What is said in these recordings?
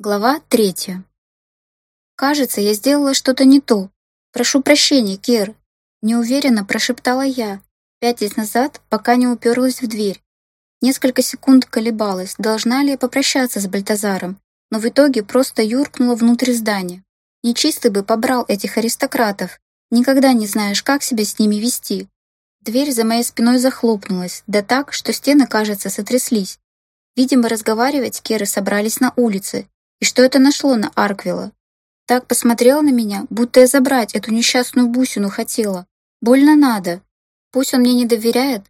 Глава третья. «Кажется, я сделала что-то не то. Прошу прощения, Кир», — неуверенно прошептала я, пятясь назад, пока не уперлась в дверь. Несколько секунд колебалась, должна ли я попрощаться с Бальтазаром, но в итоге просто юркнула внутрь здания. Нечистый бы побрал этих аристократов. Никогда не знаешь, как себя с ними вести. Дверь за моей спиной захлопнулась, да так, что стены, кажется, сотряслись. Видимо, разговаривать Керы собрались на улице, и что это нашло на Арквилла? Так посмотрела на меня, будто я забрать эту несчастную бусину хотела. Больно надо. Пусть он мне не доверяет,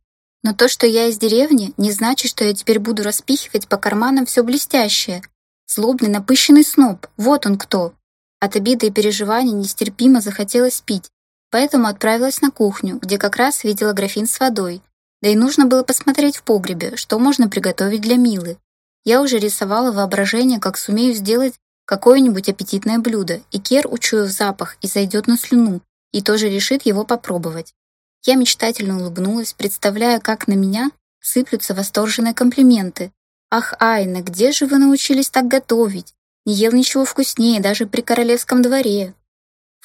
но то, что я из деревни, не значит, что я теперь буду распихивать по карманам все блестящее. Злобный, напыщенный сноб, вот он кто. От обиды и переживаний нестерпимо захотелось пить, поэтому отправилась на кухню, где как раз видела графин с водой. Да и нужно было посмотреть в погребе, что можно приготовить для Милы. Я уже рисовала воображение, как сумею сделать какое-нибудь аппетитное блюдо, и Кер, учуяв запах, и зайдет на слюну, и тоже решит его попробовать. Я мечтательно улыбнулась, представляя, как на меня сыплются восторженные комплименты. «Ах, Айна, где же вы научились так готовить? Не ел ничего вкуснее, даже при королевском дворе».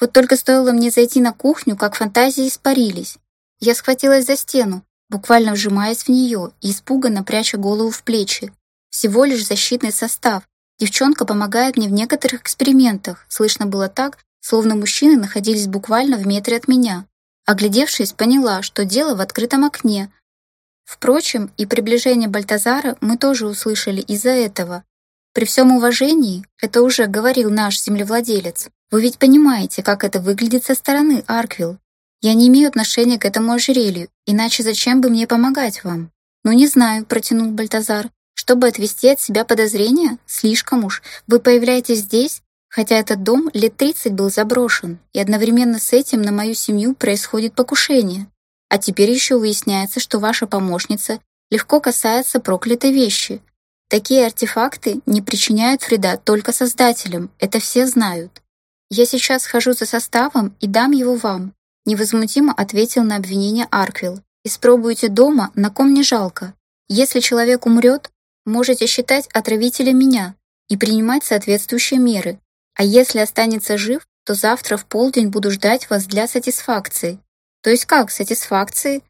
Вот только стоило мне зайти на кухню, как фантазии испарились. Я схватилась за стену, буквально вжимаясь в нее и испуганно пряча голову в плечи. Всего лишь защитный состав. Девчонка помогает мне в некоторых экспериментах. Слышно было так, словно мужчины находились буквально в метре от меня. Оглядевшись, поняла, что дело в открытом окне. Впрочем, и приближение Бальтазара мы тоже услышали из-за этого. При всем уважении, это уже говорил наш землевладелец, вы ведь понимаете, как это выглядит со стороны, Арквилл. Я не имею отношения к этому ожерелью, иначе зачем бы мне помогать вам? Ну, не знаю, протянул Бальтазар. Чтобы отвести от себя подозрения? Слишком уж. Вы появляетесь здесь, хотя этот дом лет 30 был заброшен, и одновременно с этим на мою семью происходит покушение. А теперь еще выясняется, что ваша помощница легко касается проклятой вещи. Такие артефакты не причиняют вреда только создателям, это все знают. Я сейчас схожу за составом и дам его вам, невозмутимо ответил на обвинение Арквилл. Испробуйте дома, на ком не жалко. Если человек умрет, можете считать отравителем меня и принимать соответствующие меры. А если останется жив, то завтра в полдень буду ждать вас для сатисфакции. То есть как сатисфакции?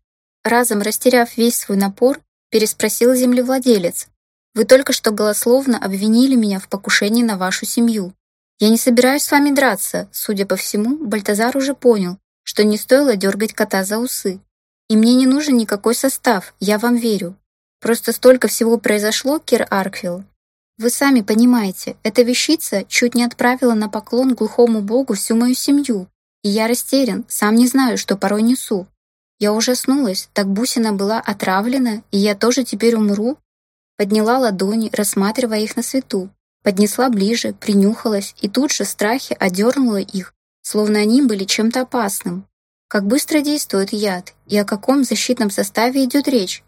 Разом растеряв весь свой напор, переспросил землевладелец. Вы только что голословно обвинили меня в покушении на вашу семью. Я не собираюсь с вами драться. Судя по всему, Бальтазар уже понял, что не стоило дергать кота за усы. И мне не нужен никакой состав, я вам верю. Просто столько всего произошло, Кир Арквилл. Вы сами понимаете, эта вещица чуть не отправила на поклон глухому богу всю мою семью. И я растерян, сам не знаю, что порой несу. Я ужаснулась, так бусина была отравлена, и я тоже теперь умру? Подняла ладони, рассматривая их на свету. Поднесла ближе, принюхалась, и тут же в страхе одернула их, словно они были чем-то опасным. Как быстро действует яд, и о каком защитном составе идет речь?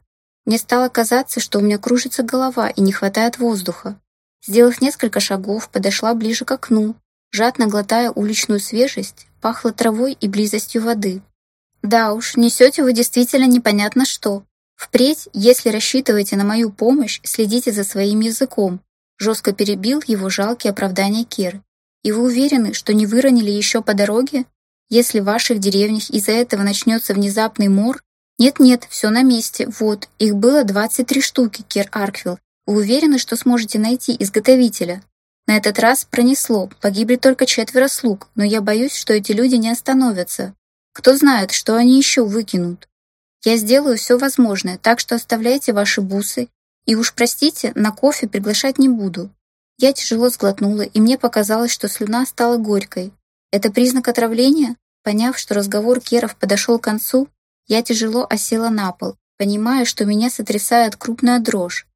Мне стало казаться, что у меня кружится голова и не хватает воздуха. Сделав несколько шагов, подошла ближе к окну, жадно глотая уличную свежесть, пахло травой и близостью воды. Да уж, несете вы действительно непонятно что. Впредь, если рассчитываете на мою помощь, следите за своим языком. Жестко перебил его жалкие оправдания Кир. И вы уверены, что не выронили еще по дороге? Если в ваших деревнях из-за этого начнется внезапный мор, «Нет-нет, все на месте. Вот, их было 23 штуки, Кир Арквилл. Вы уверены, что сможете найти изготовителя?» На этот раз пронесло, погибли только четверо слуг, но я боюсь, что эти люди не остановятся. Кто знает, что они еще выкинут. Я сделаю все возможное, так что оставляйте ваши бусы. И уж простите, на кофе приглашать не буду. Я тяжело сглотнула, и мне показалось, что слюна стала горькой. Это признак отравления? Поняв, что разговор Керов подошел к концу, я тяжело осела на пол, понимая, что меня сотрясает крупная дрожь.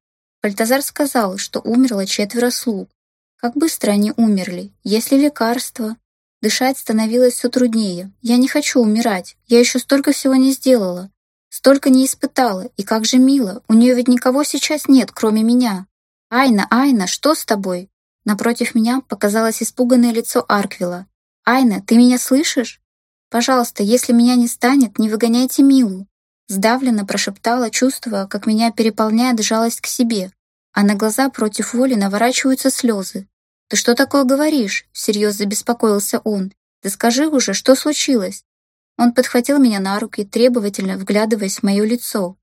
Бальтазар сказал, что умерло четверо слуг. Как быстро они умерли? Есть ли лекарства? Дышать становилось все труднее. Я не хочу умирать. Я еще столько всего не сделала. Столько не испытала. И как же мило. У нее ведь никого сейчас нет, кроме меня. Айна, Айна, что с тобой? Напротив меня показалось испуганное лицо Арквила. Айна, ты меня слышишь? «Пожалуйста, если меня не станет, не выгоняйте Милу!» Сдавленно прошептала, чувствуя, как меня переполняет жалость к себе, а на глаза против воли наворачиваются слезы. «Ты что такое говоришь?» — всерьез забеспокоился он. «Да скажи уже, что случилось?» Он подхватил меня на руки, требовательно вглядываясь в мое лицо.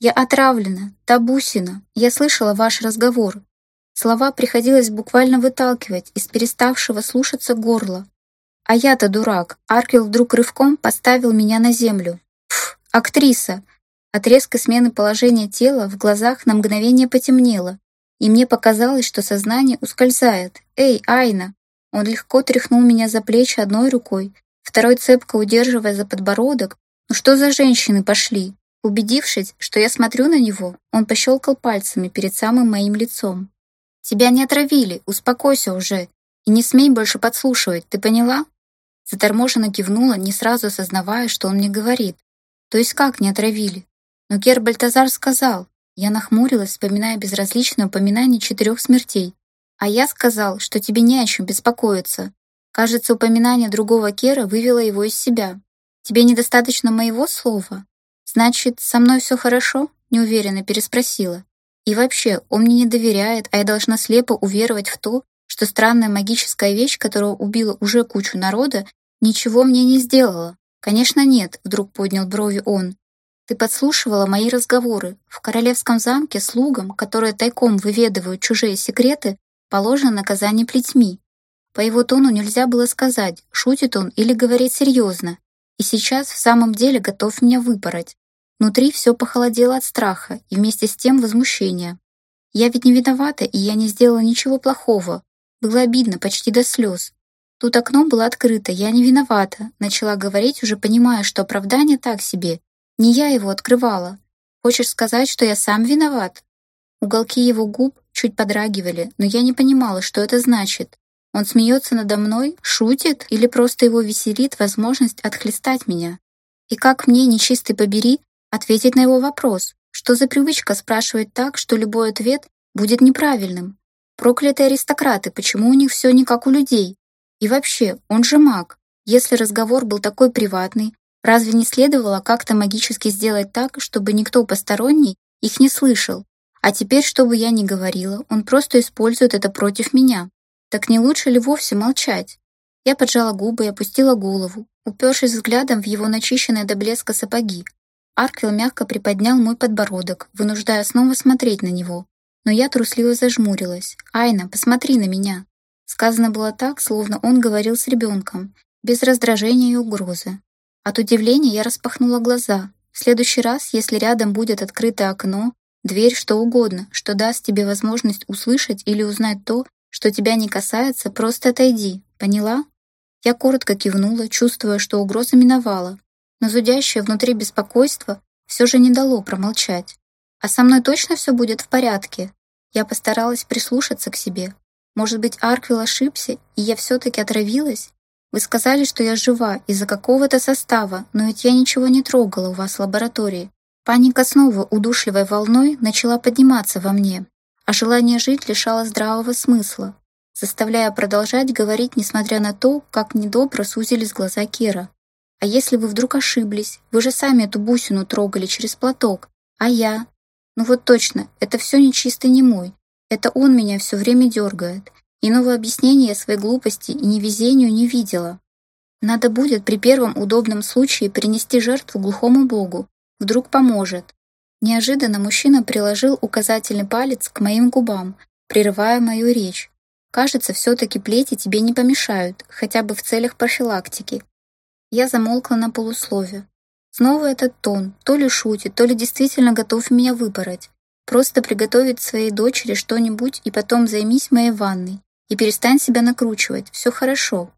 «Я отравлена, табусина. Я слышала ваш разговор». Слова приходилось буквально выталкивать из переставшего слушаться горла. А я-то дурак. Аркел вдруг рывком поставил меня на землю. Пф, актриса. От резкой смены положения тела в глазах на мгновение потемнело, и мне показалось, что сознание ускользает. «Эй, Айна!» Он легко тряхнул меня за плечи одной рукой, второй цепко удерживая за подбородок. «Ну что за женщины пошли?» Убедившись, что я смотрю на него, он пощелкал пальцами перед самым моим лицом. «Тебя не отравили, успокойся уже, и не смей больше подслушивать, ты поняла?» Заторможенно кивнула, не сразу осознавая, что он мне говорит. «То есть как не отравили?» Но Гер Бальтазар сказал. Я нахмурилась, вспоминая безразличное упоминание четырех смертей. А я сказал, что тебе не о чем беспокоиться. Кажется, упоминание другого Кера вывело его из себя. Тебе недостаточно моего слова? Значит, со мной все хорошо? Неуверенно переспросила. И вообще, он мне не доверяет, а я должна слепо уверовать в то, что странная магическая вещь, которая убила уже кучу народа, ничего мне не сделала. Конечно, нет, вдруг поднял брови он. Ты подслушивала мои разговоры. В королевском замке слугам, которые тайком выведывают чужие секреты, положено наказание плетьми. По его тону нельзя было сказать, шутит он или говорит серьезно. И сейчас в самом деле готов меня выпороть. Внутри все похолодело от страха и вместе с тем возмущения. Я ведь не виновата, и я не сделала ничего плохого. Было обидно почти до слез. Тут окно было открыто, я не виновата, начала говорить, уже понимая, что оправдание так себе, не я его открывала. Хочешь сказать, что я сам виноват? Уголки его губ чуть подрагивали, но я не понимала, что это значит. Он смеется надо мной, шутит или просто его веселит возможность отхлестать меня? И как мне, нечистый побери, ответить на его вопрос? Что за привычка спрашивать так, что любой ответ будет неправильным? Проклятые аристократы, почему у них все не как у людей? И вообще, он же маг. Если разговор был такой приватный, Разве не следовало как-то магически сделать так, чтобы никто посторонний их не слышал? А теперь, что бы я ни говорила, он просто использует это против меня. Так не лучше ли вовсе молчать? Я поджала губы и опустила голову, упершись взглядом в его начищенные до блеска сапоги. Аркел мягко приподнял мой подбородок, вынуждая снова смотреть на него. Но я трусливо зажмурилась. «Айна, посмотри на меня!» Сказано было так, словно он говорил с ребенком, без раздражения и угрозы. От удивления я распахнула глаза. В следующий раз, если рядом будет открытое окно, дверь, что угодно, что даст тебе возможность услышать или узнать то, что тебя не касается, просто отойди. Поняла? Я коротко кивнула, чувствуя, что угроза миновала, но зудящее внутри беспокойство все же не дало промолчать. А со мной точно все будет в порядке? Я постаралась прислушаться к себе. Может быть, Арквилл ошибся, и я все-таки отравилась? Вы сказали, что я жива из-за какого-то состава, но ведь я ничего не трогала у вас в лаборатории. Паника снова удушливой волной начала подниматься во мне, а желание жить лишало здравого смысла, заставляя продолжать говорить, несмотря на то, как недобро сузились глаза Кира. А если вы вдруг ошиблись? Вы же сами эту бусину трогали через платок. А я? Ну вот точно, это все нечистый не мой. Это он меня все время дергает. Иного объяснения своей глупости и невезению не видела. Надо будет при первом удобном случае принести жертву глухому богу. Вдруг поможет. Неожиданно мужчина приложил указательный палец к моим губам, прерывая мою речь. Кажется, все-таки плети тебе не помешают, хотя бы в целях профилактики. Я замолкла на полуслове. Снова этот тон, то ли шутит, то ли действительно готов меня выпороть. Просто приготовить своей дочери что-нибудь и потом займись моей ванной. И перестань себя накручивать, все хорошо.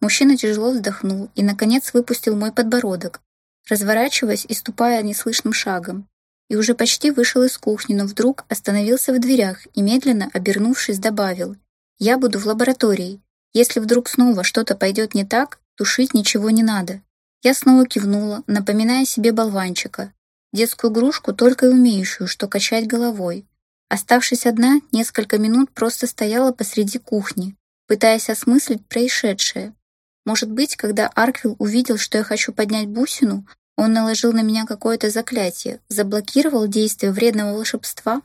Мужчина тяжело вздохнул и, наконец, выпустил мой подбородок, разворачиваясь и ступая неслышным шагом. И уже почти вышел из кухни, но вдруг остановился в дверях и, медленно обернувшись, добавил «Я буду в лаборатории. Если вдруг снова что-то пойдет не так, тушить ничего не надо». Я снова кивнула, напоминая себе болванчика, детскую игрушку, только и умеющую, что качать головой. Оставшись одна, несколько минут просто стояла посреди кухни, пытаясь осмыслить происшедшее. Может быть, когда Арквилл увидел, что я хочу поднять бусину, он наложил на меня какое-то заклятие, заблокировал действие вредного волшебства?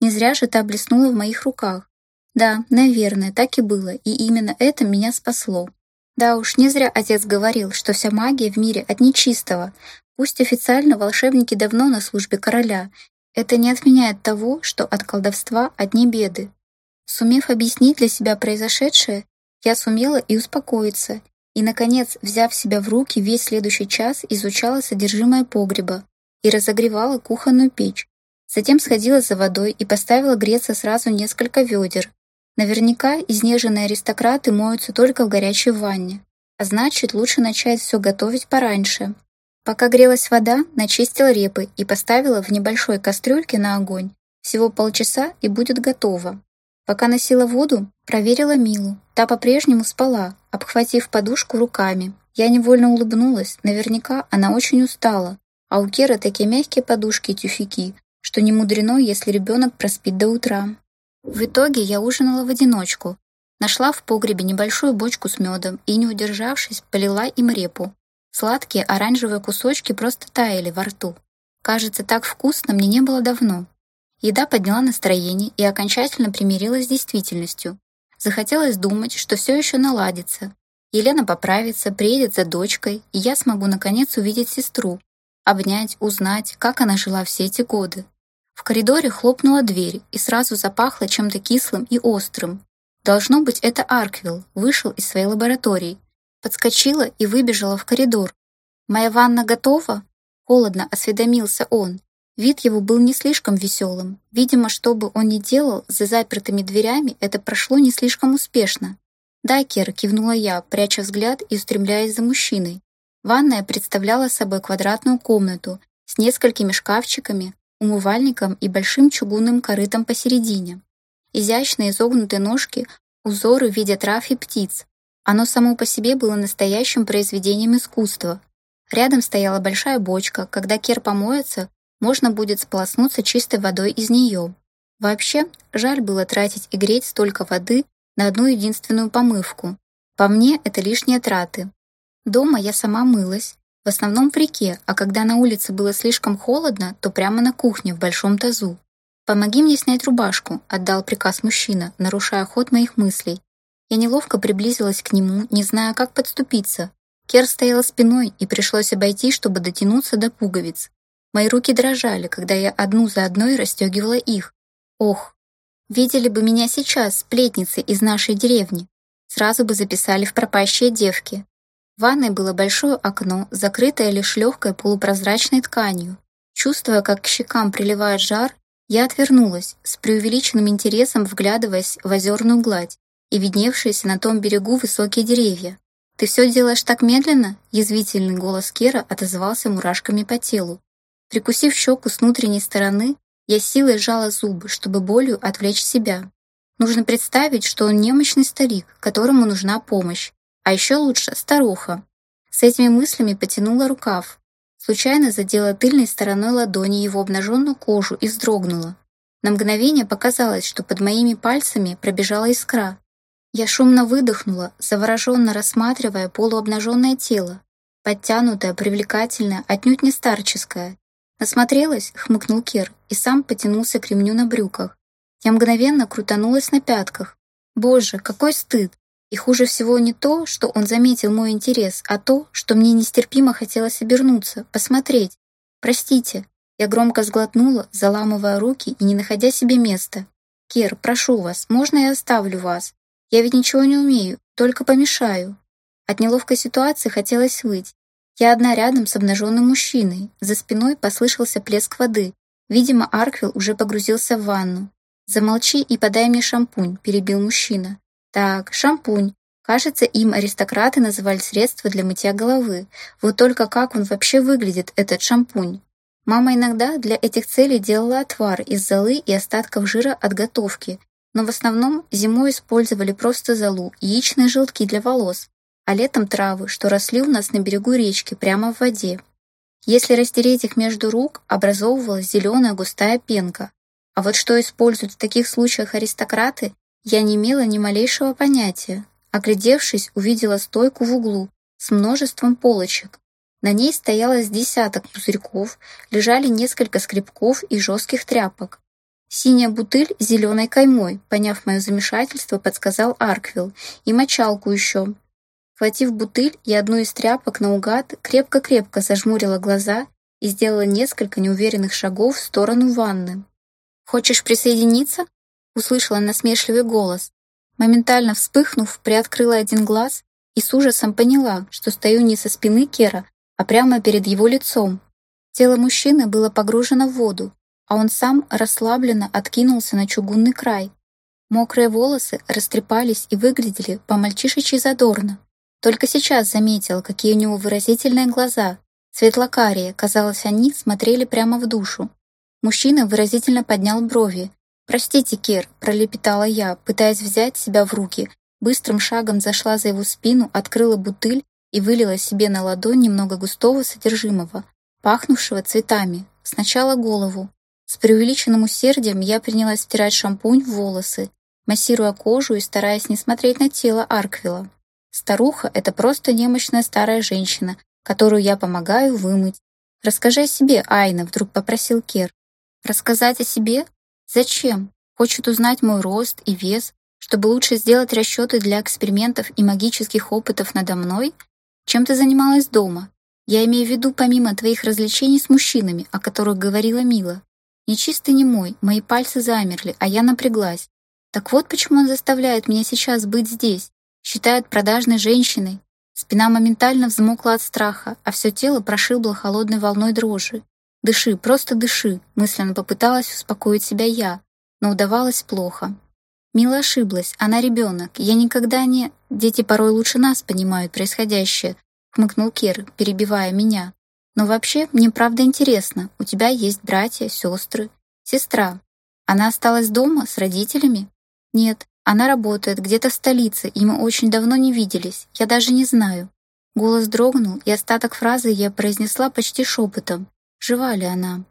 Не зря же та блеснула в моих руках. Да, наверное, так и было, и именно это меня спасло. Да уж, не зря отец говорил, что вся магия в мире от нечистого. Пусть официально волшебники давно на службе короля, это не отменяет того, что от колдовства одни беды. Сумев объяснить для себя произошедшее, я сумела и успокоиться, и, наконец, взяв себя в руки, весь следующий час изучала содержимое погреба и разогревала кухонную печь. Затем сходила за водой и поставила греться сразу несколько ведер. Наверняка изнеженные аристократы моются только в горячей ванне, а значит, лучше начать все готовить пораньше. Пока грелась вода, начистила репы и поставила в небольшой кастрюльке на огонь. Всего полчаса и будет готово. Пока носила воду, проверила Милу. Та по-прежнему спала, обхватив подушку руками. Я невольно улыбнулась, наверняка она очень устала. А у Керы такие мягкие подушки и тюфяки, что не мудрено, если ребенок проспит до утра. В итоге я ужинала в одиночку. Нашла в погребе небольшую бочку с медом и, не удержавшись, полила им репу. Сладкие оранжевые кусочки просто таяли во рту. Кажется, так вкусно мне не было давно. Еда подняла настроение и окончательно примирилась с действительностью. Захотелось думать, что все еще наладится. Елена поправится, приедет за дочкой, и я смогу наконец увидеть сестру, обнять, узнать, как она жила все эти годы. В коридоре хлопнула дверь и сразу запахло чем-то кислым и острым. Должно быть, это Арквилл вышел из своей лаборатории. Подскочила и выбежала в коридор. «Моя ванна готова?» Холодно осведомился он. Вид его был не слишком веселым. Видимо, что бы он ни делал за запертыми дверями, это прошло не слишком успешно. «Да, Кера», — кивнула я, пряча взгляд и устремляясь за мужчиной. Ванная представляла собой квадратную комнату с несколькими шкафчиками, умывальником и большим чугунным корытом посередине. Изящные изогнутые ножки, узоры в виде трав и птиц. Оно само по себе было настоящим произведением искусства. Рядом стояла большая бочка, когда Кер помоется, можно будет сполоснуться чистой водой из нее. Вообще, жаль было тратить и греть столько воды на одну единственную помывку. По мне, это лишние траты. Дома я сама мылась, в основном в реке, а когда на улице было слишком холодно, то прямо на кухне в большом тазу. «Помоги мне снять рубашку», — отдал приказ мужчина, нарушая ход моих мыслей. Я неловко приблизилась к нему, не зная, как подступиться. Кер стояла спиной, и пришлось обойти, чтобы дотянуться до пуговиц. Мои руки дрожали, когда я одну за одной расстегивала их. Ох, видели бы меня сейчас, сплетницы из нашей деревни. Сразу бы записали в пропащие девки. В ванной было большое окно, закрытое лишь легкой полупрозрачной тканью. Чувствуя, как к щекам приливает жар, я отвернулась, с преувеличенным интересом вглядываясь в озерную гладь и видневшиеся на том берегу высокие деревья. «Ты все делаешь так медленно?» Язвительный голос Кера отозвался мурашками по телу. Прикусив щеку с внутренней стороны, я силой сжала зубы, чтобы болью отвлечь себя. Нужно представить, что он немощный старик, которому нужна помощь, а еще лучше старуха. С этими мыслями потянула рукав. Случайно задела тыльной стороной ладони его обнаженную кожу и вздрогнула. На мгновение показалось, что под моими пальцами пробежала искра. Я шумно выдохнула, завороженно рассматривая полуобнаженное тело, подтянутое, привлекательное, отнюдь не старческое, «Насмотрелась?» — хмыкнул Кир и сам потянулся к ремню на брюках. Я мгновенно крутанулась на пятках. Боже, какой стыд! И хуже всего не то, что он заметил мой интерес, а то, что мне нестерпимо хотелось обернуться, посмотреть. «Простите». Я громко сглотнула, заламывая руки и не находя себе места. «Кир, прошу вас, можно я оставлю вас? Я ведь ничего не умею, только помешаю». От неловкой ситуации хотелось выть, я одна рядом с обнаженным мужчиной. За спиной послышался плеск воды. Видимо, Арквилл уже погрузился в ванну. «Замолчи и подай мне шампунь», — перебил мужчина. «Так, шампунь. Кажется, им аристократы называли средство для мытья головы. Вот только как он вообще выглядит, этот шампунь? Мама иногда для этих целей делала отвар из золы и остатков жира от готовки, но в основном зимой использовали просто золу яичные желтки для волос а летом травы, что росли у нас на берегу речки, прямо в воде. Если растереть их между рук, образовывалась зеленая густая пенка. А вот что используют в таких случаях аристократы, я не имела ни малейшего понятия. Оглядевшись, увидела стойку в углу с множеством полочек. На ней стояло с десяток пузырьков, лежали несколько скребков и жестких тряпок. Синяя бутыль с зеленой каймой, поняв мое замешательство, подсказал Арквилл. И мочалку еще. Хватив бутыль и одну из тряпок наугад, крепко-крепко зажмурила глаза и сделала несколько неуверенных шагов в сторону ванны. «Хочешь присоединиться?» Услышала насмешливый голос. Моментально вспыхнув, приоткрыла один глаз и с ужасом поняла, что стою не со спины Кера, а прямо перед его лицом. Тело мужчины было погружено в воду, а он сам расслабленно откинулся на чугунный край. Мокрые волосы растрепались и выглядели по-мальчишечьи задорно. Только сейчас заметил, какие у него выразительные глаза. Светлокарие, казалось, они смотрели прямо в душу. Мужчина выразительно поднял брови. «Простите, Кир», — пролепетала я, пытаясь взять себя в руки. Быстрым шагом зашла за его спину, открыла бутыль и вылила себе на ладонь немного густого содержимого, пахнувшего цветами. Сначала голову. С преувеличенным усердием я принялась стирать шампунь в волосы, массируя кожу и стараясь не смотреть на тело Арквила. Старуха — это просто немощная старая женщина, которую я помогаю вымыть. «Расскажи о себе, Айна», — вдруг попросил Кер. «Рассказать о себе? Зачем? Хочет узнать мой рост и вес, чтобы лучше сделать расчеты для экспериментов и магических опытов надо мной? Чем ты занималась дома? Я имею в виду помимо твоих развлечений с мужчинами, о которых говорила Мила. Ни чистый, ни мой, мои пальцы замерли, а я напряглась. Так вот почему он заставляет меня сейчас быть здесь, считает продажной женщиной. Спина моментально взмокла от страха, а все тело прошибло холодной волной дрожи. «Дыши, просто дыши», — мысленно попыталась успокоить себя я, но удавалось плохо. Мила ошиблась, она ребенок, я никогда не... Дети порой лучше нас понимают происходящее, хмыкнул Кир, перебивая меня. Но вообще, мне правда интересно, у тебя есть братья, сестры, сестра. Она осталась дома с родителями? Нет, она работает где-то в столице, и мы очень давно не виделись. Я даже не знаю. Голос дрогнул, и остаток фразы я произнесла почти шепотом. Жива ли она?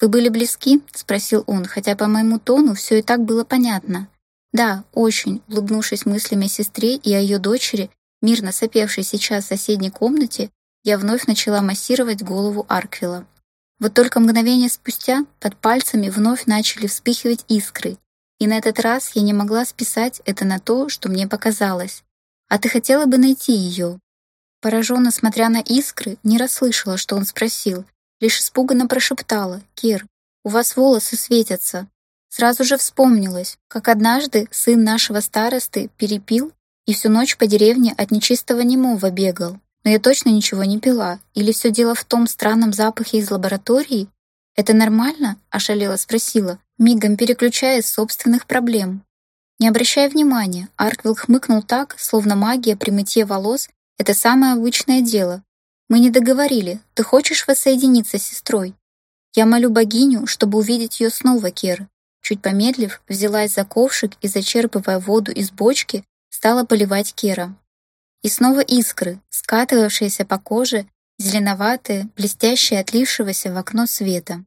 «Вы были близки?» — спросил он, хотя по моему тону все и так было понятно. «Да, очень», — улыбнувшись мыслями о сестре и о ее дочери, мирно сопевшей сейчас в соседней комнате, я вновь начала массировать голову Арквила. Вот только мгновение спустя под пальцами вновь начали вспыхивать искры, и на этот раз я не могла списать это на то, что мне показалось. «А ты хотела бы найти ее?» Пораженно смотря на искры, не расслышала, что он спросил, лишь испуганно прошептала «Кир, у вас волосы светятся». Сразу же вспомнилось, как однажды сын нашего старосты перепил и всю ночь по деревне от нечистого немого бегал. Но я точно ничего не пила. Или все дело в том странном запахе из лаборатории? «Это нормально?» – ошалела спросила, мигом переключая собственных проблем. Не обращая внимания, Арквилл хмыкнул так, словно магия при мытье волос — это самое обычное дело. «Мы не договорили. Ты хочешь воссоединиться с сестрой?» «Я молю богиню, чтобы увидеть ее снова, Кер». Чуть помедлив, взялась за ковшик и, зачерпывая воду из бочки, стала поливать Кера. И снова искры, скатывавшиеся по коже, зеленоватые, блестящие отлившегося в окно света.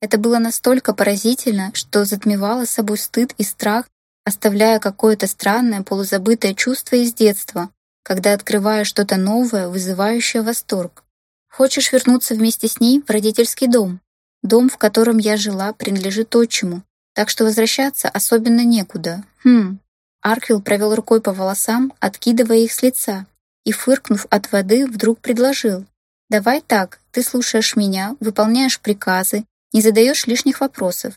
Это было настолько поразительно, что затмевало собой стыд и страх, оставляя какое-то странное полузабытое чувство из детства, когда открываешь что-то новое, вызывающее восторг. Хочешь вернуться вместе с ней в родительский дом? Дом, в котором я жила, принадлежит отчиму, так что возвращаться особенно некуда. Хм. Арквилл провел рукой по волосам, откидывая их с лица, и, фыркнув от воды, вдруг предложил. «Давай так, ты слушаешь меня, выполняешь приказы, не задаешь лишних вопросов.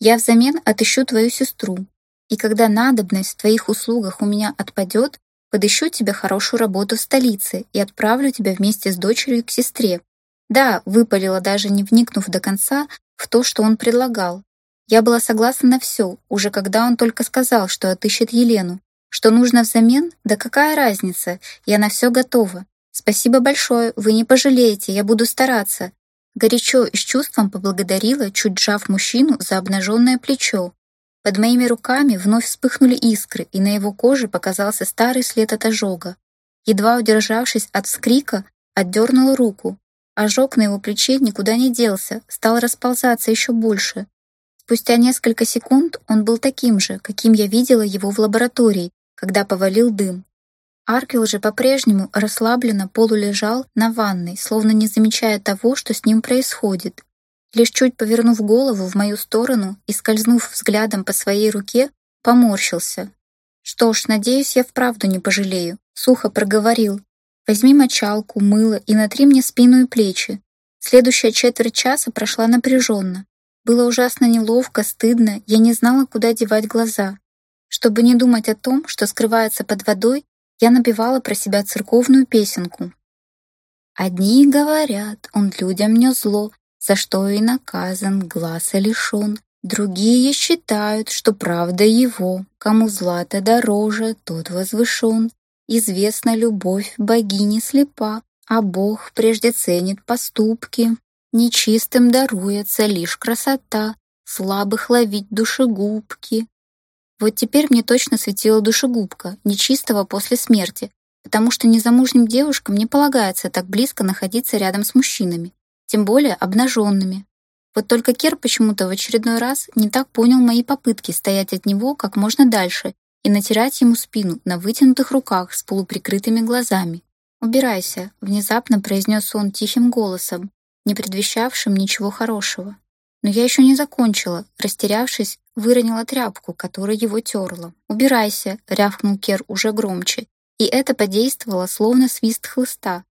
Я взамен отыщу твою сестру, и когда надобность в твоих услугах у меня отпадет, подыщу тебе хорошую работу в столице и отправлю тебя вместе с дочерью к сестре. Да, выпалила даже не вникнув до конца в то, что он предлагал. Я была согласна на все, уже когда он только сказал, что отыщет Елену. Что нужно взамен? Да какая разница? Я на все готова. Спасибо большое, вы не пожалеете, я буду стараться. Горячо и с чувством поблагодарила, чуть сжав мужчину за обнаженное плечо. Под моими руками вновь вспыхнули искры, и на его коже показался старый след от ожога. Едва удержавшись от вскрика, отдернула руку. Ожог на его плече никуда не делся, стал расползаться еще больше. Спустя несколько секунд он был таким же, каким я видела его в лаборатории, когда повалил дым. Аркел же по-прежнему расслабленно полулежал на ванной, словно не замечая того, что с ним происходит. Лишь чуть повернув голову в мою сторону и скользнув взглядом по своей руке, поморщился. Что ж, надеюсь, я вправду не пожалею. Сухо проговорил. Возьми мочалку, мыло и натри мне спину и плечи. Следующая четверть часа прошла напряженно. Было ужасно неловко, стыдно, я не знала, куда девать глаза. Чтобы не думать о том, что скрывается под водой, я напевала про себя церковную песенку. «Одни говорят, он людям не зло, за что и наказан, глаза лишен. Другие считают, что правда его, кому злато дороже, тот возвышен. Известна любовь богини слепа, а Бог прежде ценит поступки. Нечистым даруется лишь красота, слабых ловить душегубки. Вот теперь мне точно светила душегубка, нечистого после смерти, потому что незамужним девушкам не полагается так близко находиться рядом с мужчинами, тем более обнаженными. Вот только Кер почему-то в очередной раз не так понял мои попытки стоять от него как можно дальше и натирать ему спину на вытянутых руках с полуприкрытыми глазами. «Убирайся», — внезапно произнес он тихим голосом, не предвещавшим ничего хорошего. Но я еще не закончила, растерявшись, выронила тряпку, которая его терла. «Убирайся», — рявкнул Кер уже громче, и это подействовало, словно свист хлыста.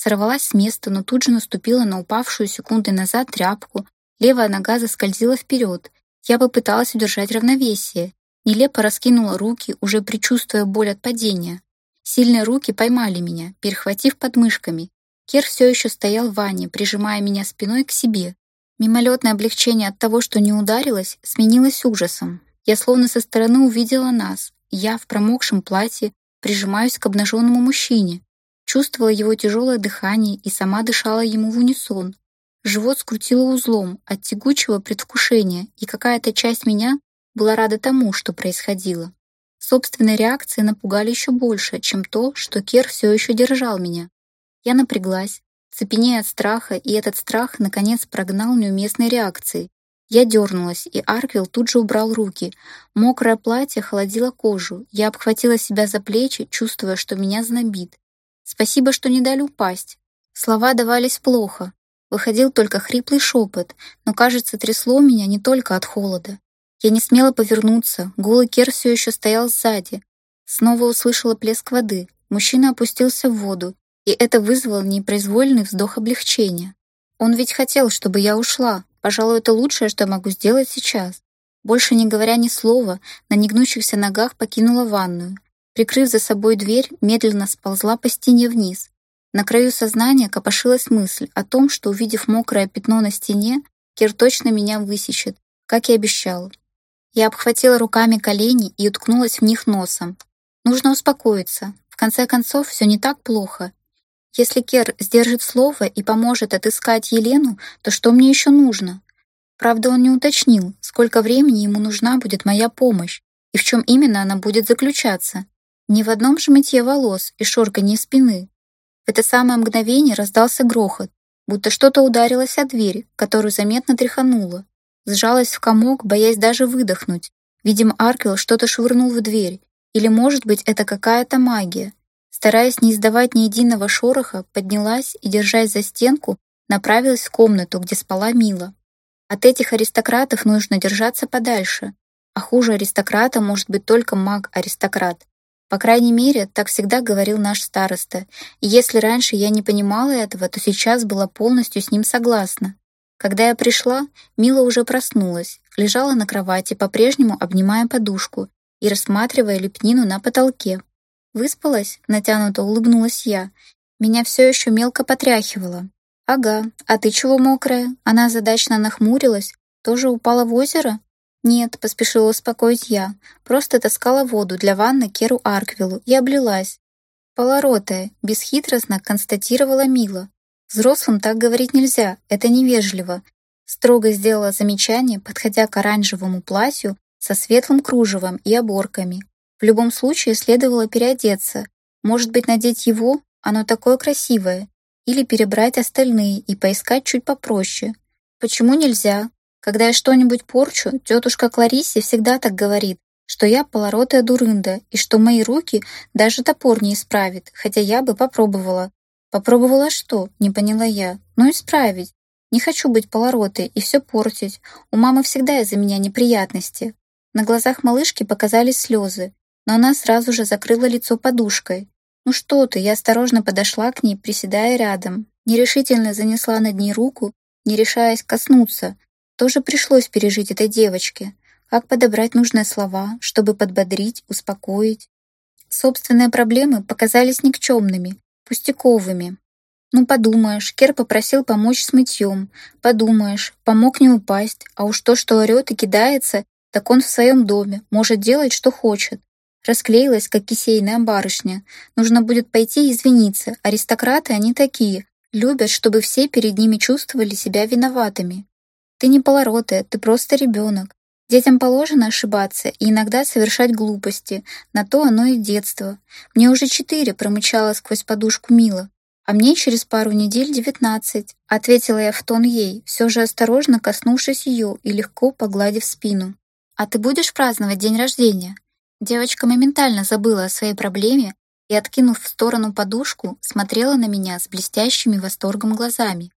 Сорвалась с места, но тут же наступила на упавшую секунды назад тряпку, Левая нога заскользила вперед. Я попыталась удержать равновесие. Нелепо раскинула руки, уже предчувствуя боль от падения. Сильные руки поймали меня, перехватив подмышками. Кер все еще стоял в ванне, прижимая меня спиной к себе. Мимолетное облегчение от того, что не ударилась, сменилось ужасом. Я словно со стороны увидела нас. Я в промокшем платье прижимаюсь к обнаженному мужчине. Чувствовала его тяжелое дыхание и сама дышала ему в унисон. Живот скрутило узлом от тягучего предвкушения, и какая-то часть меня была рада тому, что происходило. Собственные реакции напугали еще больше, чем то, что Кер все еще держал меня. Я напряглась, цепенея от страха, и этот страх, наконец, прогнал неуместные реакции. Я дернулась, и Арквилл тут же убрал руки. Мокрое платье холодило кожу. Я обхватила себя за плечи, чувствуя, что меня знобит. Спасибо, что не дали упасть. Слова давались плохо, Выходил только хриплый шепот, но, кажется, трясло меня не только от холода. Я не смела повернуться, голый Кер все еще стоял сзади. Снова услышала плеск воды. Мужчина опустился в воду, и это вызвало непроизвольный вздох облегчения. Он ведь хотел, чтобы я ушла. Пожалуй, это лучшее, что могу сделать сейчас. Больше не говоря ни слова, на негнущихся ногах покинула ванную. Прикрыв за собой дверь, медленно сползла по стене вниз. На краю сознания копошилась мысль о том, что, увидев мокрое пятно на стене, Кир точно меня высечет, как и обещал. Я обхватила руками колени и уткнулась в них носом. Нужно успокоиться. В конце концов, все не так плохо. Если Кер сдержит слово и поможет отыскать Елену, то что мне еще нужно? Правда, он не уточнил, сколько времени ему нужна будет моя помощь и в чем именно она будет заключаться. Не в одном же волос и шорканье спины. В это самое мгновение раздался грохот, будто что-то ударилось о дверь, которую заметно тряхануло. Сжалась в комок, боясь даже выдохнуть. Видимо, Аркел что-то швырнул в дверь. Или, может быть, это какая-то магия. Стараясь не издавать ни единого шороха, поднялась и, держась за стенку, направилась в комнату, где спала Мила. От этих аристократов нужно держаться подальше. А хуже аристократа может быть только маг-аристократ. По крайней мере, так всегда говорил наш староста, и если раньше я не понимала этого, то сейчас была полностью с ним согласна. Когда я пришла, Мила уже проснулась, лежала на кровати, по-прежнему обнимая подушку и рассматривая лепнину на потолке. «Выспалась?» — натянуто улыбнулась я. Меня все еще мелко потряхивало. «Ага, а ты чего мокрая?» Она задачно нахмурилась. «Тоже упала в озеро?» «Нет», — поспешила успокоить я. «Просто таскала воду для ванны Керу Арквиллу и облилась». «Полоротая», — бесхитростно констатировала Мила. «Взрослым так говорить нельзя, это невежливо». Строго сделала замечание, подходя к оранжевому платью со светлым кружевом и оборками. В любом случае следовало переодеться. Может быть, надеть его? Оно такое красивое. Или перебрать остальные и поискать чуть попроще. Почему нельзя? Когда я что-нибудь порчу, тетушка Кларисе всегда так говорит, что я полоротая дурында и что мои руки даже топор не исправит, хотя я бы попробовала. Попробовала что? Не поняла я. Ну, исправить. Не хочу быть полоротой и все портить. У мамы всегда из-за меня неприятности. На глазах малышки показались слезы, но она сразу же закрыла лицо подушкой. «Ну что ты?» Я осторожно подошла к ней, приседая рядом. Нерешительно занесла над ней руку, не решаясь коснуться. Тоже пришлось пережить этой девочке. Как подобрать нужные слова, чтобы подбодрить, успокоить. Собственные проблемы показались никчемными, пустяковыми. Ну, подумаешь, Кер попросил помочь с мытьем. Подумаешь, помог не упасть. А уж то, что орет и кидается, так он в своем доме, может делать, что хочет. Расклеилась, как кисейная барышня. Нужно будет пойти и извиниться. Аристократы они такие. Любят, чтобы все перед ними чувствовали себя виноватыми. Ты не полоротая, ты просто ребенок. Детям положено ошибаться и иногда совершать глупости. На то оно и детство. Мне уже четыре, промычала сквозь подушку Мила. А мне через пару недель девятнадцать. Ответила я в тон ей, все же осторожно коснувшись ее и легко погладив спину. «А ты будешь праздновать день рождения?» Девочка моментально забыла о своей проблеме и, откинув в сторону подушку, смотрела на меня с блестящими восторгом глазами.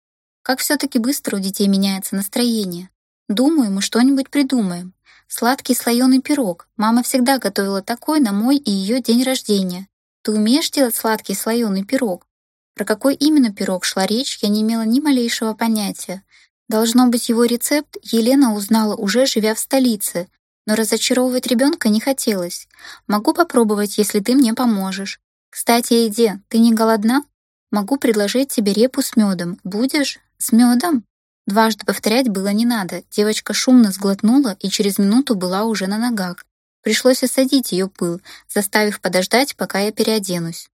Как все-таки быстро у детей меняется настроение. Думаю, мы что-нибудь придумаем. Сладкий слоеный пирог. Мама всегда готовила такой на мой и ее день рождения. Ты умеешь делать сладкий слоеный пирог? Про какой именно пирог шла речь, я не имела ни малейшего понятия. Должно быть, его рецепт Елена узнала уже живя в столице, но разочаровывать ребенка не хотелось. Могу попробовать, если ты мне поможешь. Кстати, Эйде, ты не голодна? Могу предложить тебе репу с медом. Будешь? С медом? Дважды повторять было не надо. Девочка шумно сглотнула и через минуту была уже на ногах. Пришлось осадить ее пыл, заставив подождать, пока я переоденусь.